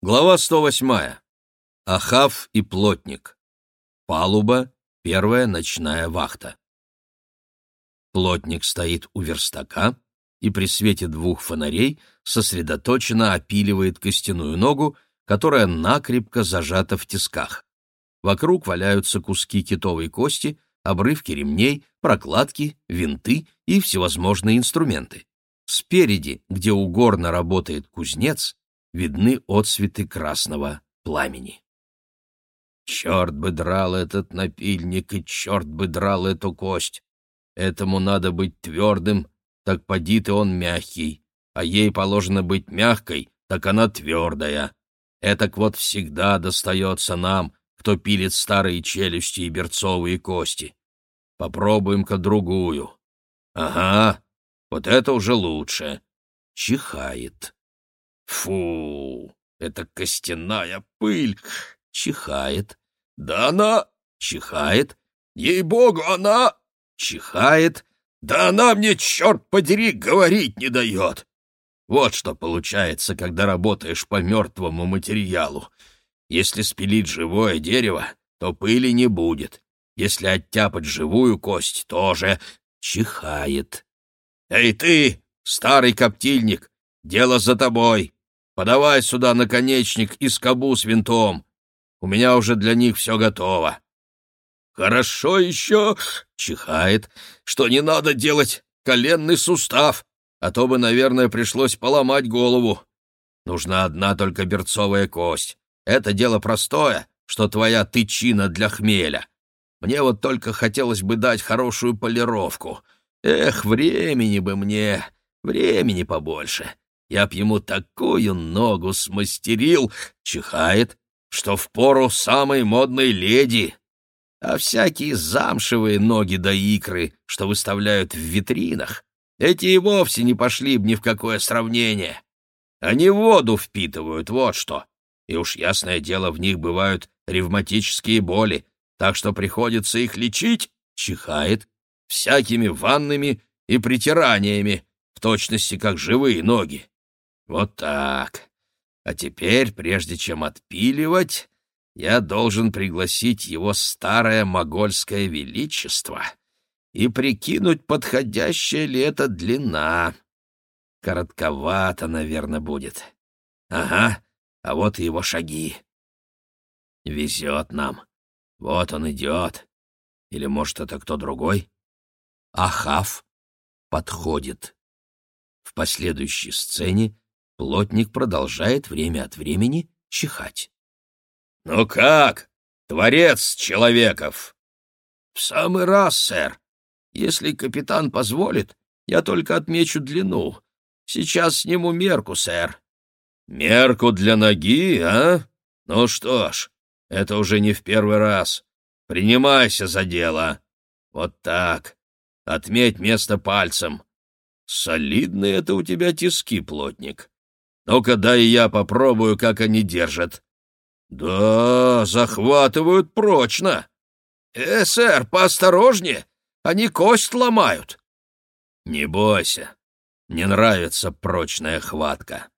Глава 108. Ахав и плотник. Палуба, первая ночная вахта. Плотник стоит у верстака и при свете двух фонарей сосредоточенно опиливает костяную ногу, которая накрепко зажата в тисках. Вокруг валяются куски китовой кости, обрывки ремней, прокладки, винты и всевозможные инструменты. Спереди, где угорно работает кузнец, видны отсветы красного пламени. Черт бы драл этот напильник, и черт бы драл эту кость. Этому надо быть твердым, так поди ты он мягкий, а ей положено быть мягкой, так она твердая. Этак вот всегда достается нам, кто пилит старые челюсти и берцовые кости. Попробуем-ка другую. Ага, вот это уже лучше. Чихает. Фу, это костяная пыль. Чихает. Да она... Чихает. Ей-богу, она... Чихает. Да она мне, черт подери, говорить не дает. Вот что получается, когда работаешь по мертвому материалу. Если спилить живое дерево, то пыли не будет. Если оттяпать живую кость, тоже чихает. Эй ты, старый коптильник, дело за тобой. Подавай сюда наконечник и скобу с винтом. У меня уже для них все готово. Хорошо еще, чихает, что не надо делать коленный сустав, а то бы, наверное, пришлось поломать голову. Нужна одна только берцовая кость. Это дело простое, что твоя тычина для хмеля. Мне вот только хотелось бы дать хорошую полировку. Эх, времени бы мне, времени побольше я б ему такую ногу смастерил, чихает, что в пору самой модной леди. А всякие замшевые ноги да икры, что выставляют в витринах, эти и вовсе не пошли бы ни в какое сравнение. Они воду впитывают, вот что. И уж ясное дело, в них бывают ревматические боли, так что приходится их лечить, чихает, всякими ваннами и притираниями, в точности как живые ноги. Вот так. А теперь, прежде чем отпиливать, я должен пригласить его старое могольское величество и прикинуть, подходящая ли эта длина. Коротковато, наверное, будет. Ага, а вот и его шаги. Везет нам. Вот он идет. Или, может, это кто другой? Ахав подходит. В последующей сцене Плотник продолжает время от времени чихать. «Ну как, творец человеков?» «В самый раз, сэр. Если капитан позволит, я только отмечу длину. Сейчас сниму мерку, сэр». «Мерку для ноги, а? Ну что ж, это уже не в первый раз. Принимайся за дело. Вот так. Отметь место пальцем. Солидные это у тебя тиски, плотник. Ну-ка, дай я попробую, как они держат. Да, захватывают прочно. Э, сэр, поосторожнее, они кость ломают. Не бойся, мне нравится прочная хватка.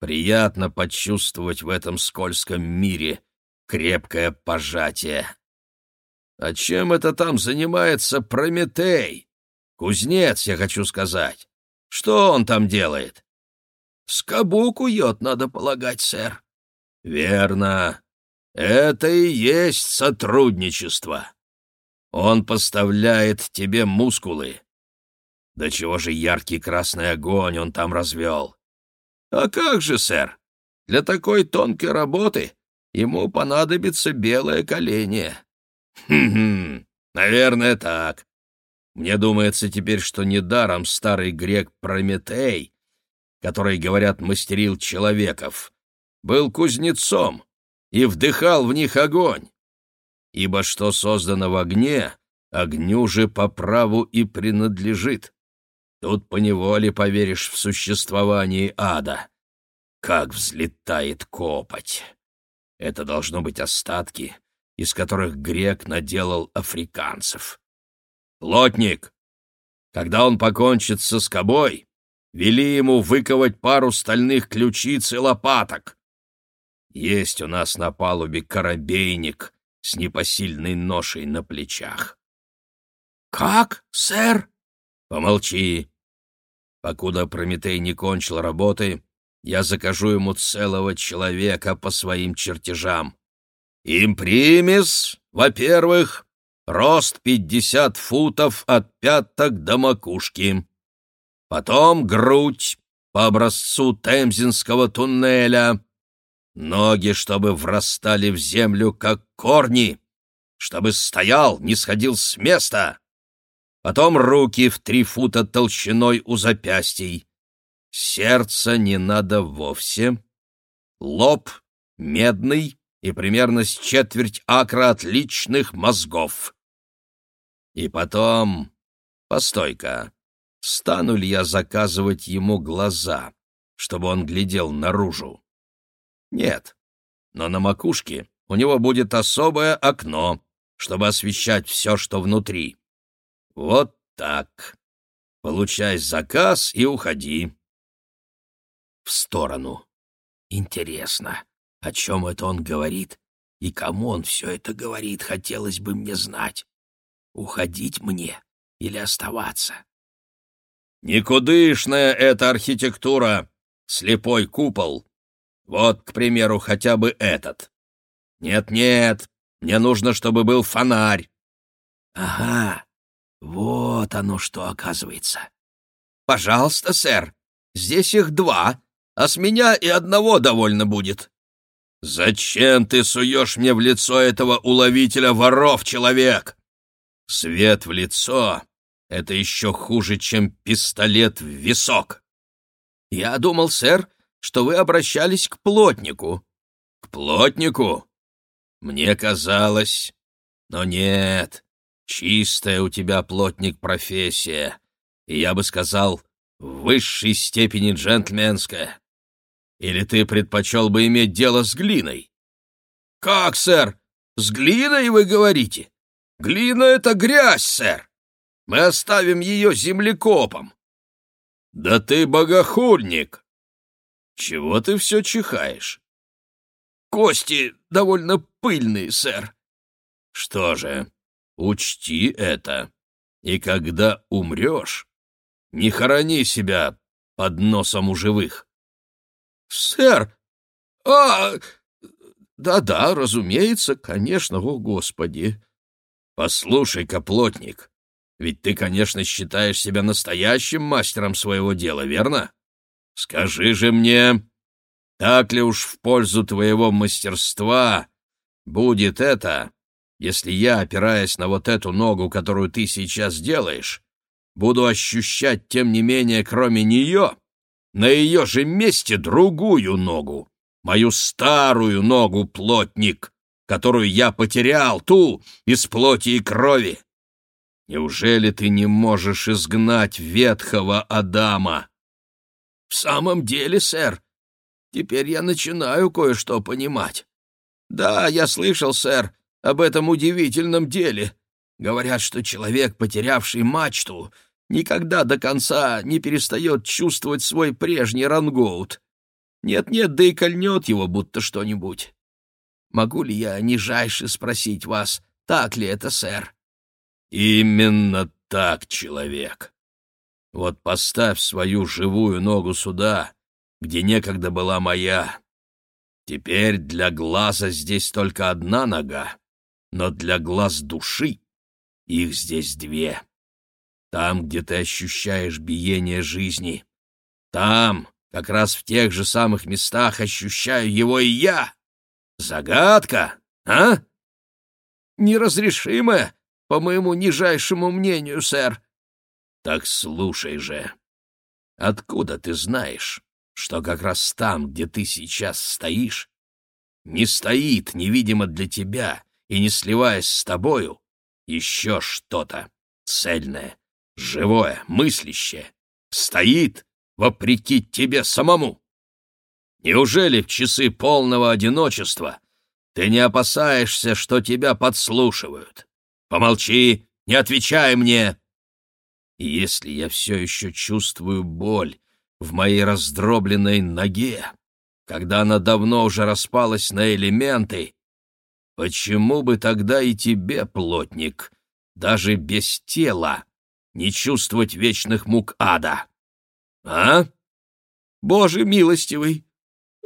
Приятно почувствовать в этом скользком мире крепкое пожатие. А чем это там занимается Прометей? Кузнец, я хочу сказать. Что он там делает? Скобу кует, надо полагать, сэр. Верно. Это и есть сотрудничество. Он поставляет тебе мускулы. Да чего же яркий красный огонь он там развел? А как же, сэр? Для такой тонкой работы ему понадобится белое колени. Хм-хм, наверное, так. Мне думается теперь, что недаром старый грек Прометей который, говорят, мастерил человеков, был кузнецом и вдыхал в них огонь. Ибо что создано в огне, огню же по праву и принадлежит. Тут поневоле поверишь в существование ада. Как взлетает копоть! Это должно быть остатки, из которых грек наделал африканцев. Плотник, когда он покончит со скобой, вели ему выковать пару стальных ключиц и лопаток. Есть у нас на палубе корабейник с непосильной ношей на плечах. «Как, сэр?» «Помолчи. Покуда Прометей не кончил работы, я закажу ему целого человека по своим чертежам. Импримис, во-первых, рост пятьдесят футов от пяток до макушки. Потом грудь по образцу Темзинского туннеля. Ноги, чтобы врастали в землю, как корни, чтобы стоял, не сходил с места. Потом руки в три фута толщиной у запястий. Сердце не надо вовсе. Лоб медный и примерно с четверть акра отличных мозгов. И потом... Постой-ка, стану ли я заказывать ему глаза, чтобы он глядел наружу? Нет, но на макушке у него будет особое окно, чтобы освещать все, что внутри. Вот так. Получай заказ и уходи в сторону. Интересно, о чем это он говорит и кому он все это говорит, хотелось бы мне знать. Уходить мне или оставаться? Никудышная эта архитектура, слепой купол. Вот, к примеру, хотя бы этот. Нет-нет, мне нужно, чтобы был фонарь. Ага, вот оно что оказывается. Пожалуйста, сэр, здесь их два, а с меня и одного довольно будет. Зачем ты суешь мне в лицо этого уловителя воров, человек? Свет в лицо — это еще хуже, чем пистолет в висок. Я думал, сэр, что вы обращались к плотнику. К плотнику? Мне казалось. Но нет, чистая у тебя, плотник, профессия. И я бы сказал, в высшей степени джентльменская. Или ты предпочел бы иметь дело с глиной? — Как, сэр? С глиной, вы говорите? Глина — это грязь, сэр. Мы оставим ее землекопом. — Да ты богохульник! Чего ты все чихаешь? — Кости довольно пыльные, сэр. — Что же, учти это. И когда умрешь, не хорони себя под носом у живых. «Сэр! А! Да-да, разумеется, конечно, о Господи!» «Послушай-ка, плотник, ведь ты, конечно, считаешь себя настоящим мастером своего дела, верно? Скажи же мне, так ли уж в пользу твоего мастерства будет это, если я, опираясь на вот эту ногу, которую ты сейчас делаешь, буду ощущать, тем не менее, кроме нее, на ее же месте другую ногу, мою старую ногу, плотник, которую я потерял, ту из плоти и крови. Неужели ты не можешь изгнать ветхого Адама? В самом деле, сэр, теперь я начинаю кое-что понимать. Да, я слышал, сэр, об этом удивительном деле. Говорят, что человек, потерявший мачту, никогда до конца не перестает чувствовать свой прежний рангоут. Нет-нет, да и кольнет его будто что-нибудь. Могу ли я нижайше спросить вас, так ли это, сэр? Именно так, человек. Вот поставь свою живую ногу сюда, где некогда была моя. Теперь для глаза здесь только одна нога, но для глаз души их здесь две. Там, где ты ощущаешь биение жизни. Там, как раз в тех же самых местах, ощущаю его и я. Загадка, а? Неразрешимая, по моему нижайшему мнению, сэр. Так слушай же. Откуда ты знаешь, что как раз там, где ты сейчас стоишь, не стоит невидимо для тебя и не сливаясь с тобою, еще что-то цельное, живое, мыслящее, стоит вопреки тебе самому. Неужели в часы полного одиночества ты не опасаешься, что тебя подслушивают? Помолчи, не отвечай мне. И если я все еще чувствую боль в моей раздробленной ноге, когда она давно уже распалась на элементы, почему бы тогда и тебе, плотник, даже без тела, не чувствовать вечных мук ада? А? Боже милостивый!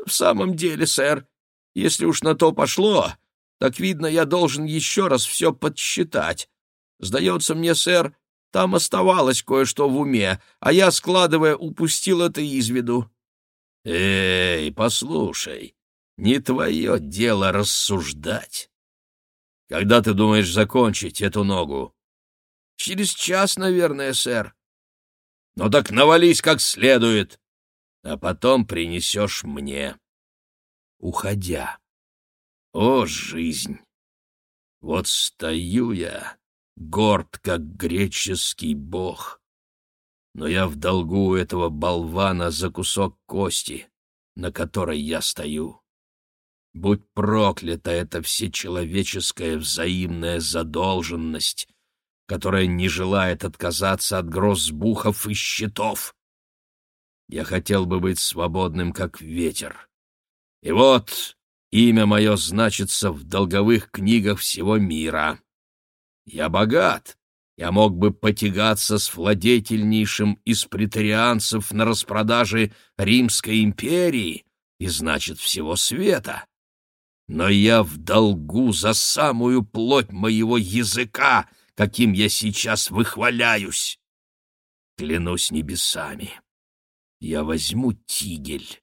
В самом деле, сэр, если уж на то пошло, так, видно, я должен еще раз все подсчитать. Сдается мне, сэр, там оставалось кое-что в уме, а я, складывая, упустил это из виду. Эй, послушай, не твое дело рассуждать. Когда ты думаешь закончить эту ногу? Через час, наверное, сэр. Ну так навались как следует, а потом принесешь мне. Уходя. О, жизнь! Вот стою я, горд, как греческий бог, но я в долгу у этого болвана за кусок кости, на которой я стою. Будь проклята эта всечеловеческая взаимная задолженность, которая не желает отказаться от грозбухов и щитов. Я хотел бы быть свободным, как ветер. И вот имя мое значится в долговых книгах всего мира. Я богат, я мог бы потягаться с владетельнейшим из претарианцев на распродаже Римской империи и, значит, всего света. Но я в долгу за самую плоть моего языка, каким я сейчас выхваляюсь. Клянусь небесами, я возьму тигель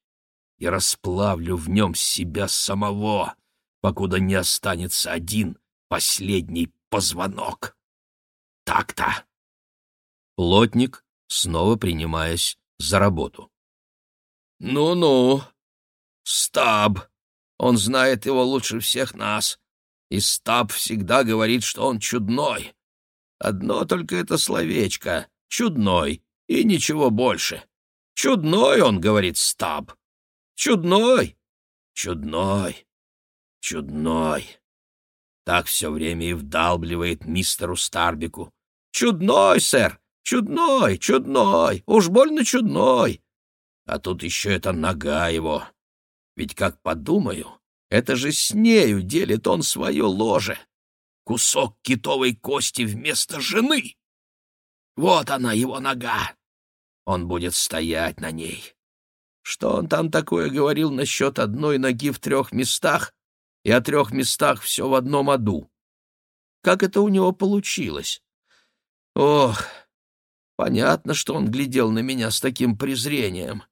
и расплавлю в нем себя самого, покуда не останется один последний позвонок. Так-то. Плотник, снова принимаясь за работу. «Ну-ну, Стаб, он знает его лучше всех нас, и Стаб всегда говорит, что он чудной. Одно только это словечко — чудной, и ничего больше. Чудной, он говорит, Стаб. Чудной, чудной, чудной. Так все время и вдалбливает мистеру Старбику. Чудной, сэр, чудной, чудной, уж больно чудной. А тут еще эта нога его. Ведь, как подумаю, это же с нею делит он свое ложе. Кусок китовой кости вместо жены. Вот она, его нога. Он будет стоять на ней. Что он там такое говорил насчет одной ноги в трех местах и о трех местах все в одном аду? Как это у него получилось? Ох, понятно, что он глядел на меня с таким презрением.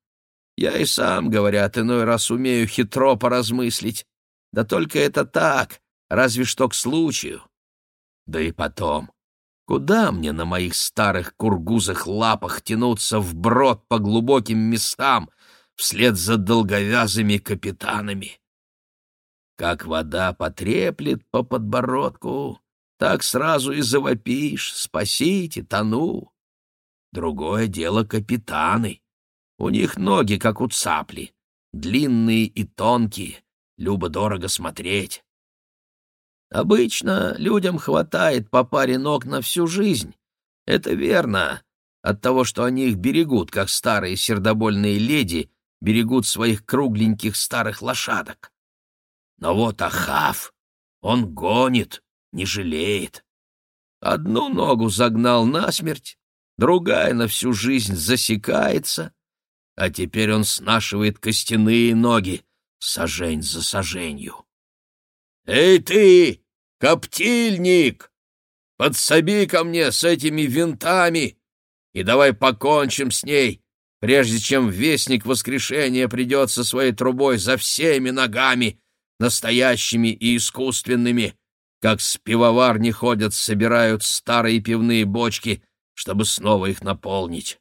Я и сам, говорят, иной раз умею хитро поразмыслить. Да только это так, разве что к случаю. Да и потом, куда мне на моих старых кургузых лапах тянуться вброд по глубоким местам, вслед за долговязыми капитанами. Как вода потреплет по подбородку, так сразу и завопишь «Спасите, тону!» Другое дело капитаны. У них ноги, как у цапли, длинные и тонкие, любо-дорого смотреть. Обычно людям хватает по паре ног на всю жизнь. Это верно, от того, что они их берегут, как старые сердобольные леди берегут своих кругленьких старых лошадок. Но вот Ахав, он гонит, не жалеет. Одну ногу загнал насмерть, другая на всю жизнь засекается, а теперь он снашивает костяные ноги, сажень за саженью. «Эй ты, коптильник! Подсоби ко мне с этими винтами и давай покончим с ней, прежде чем вестник воскрешения придет со своей трубой за всеми ногами, настоящими и искусственными, как с пивоварни ходят, собирают старые пивные бочки, чтобы снова их наполнить.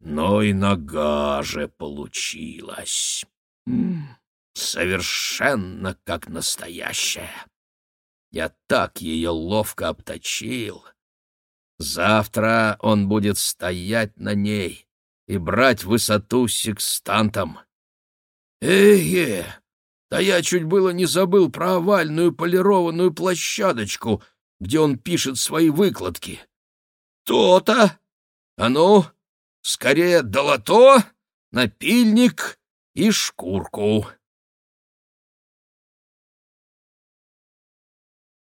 Но и нога же получилась. Совершенно как настоящая. Я так ее ловко обточил. Завтра он будет стоять на ней, и брать высоту секстантом. Эге, да я чуть было не забыл про овальную полированную площадочку, где он пишет свои выкладки. То-то! А ну, скорее долото, напильник и шкурку.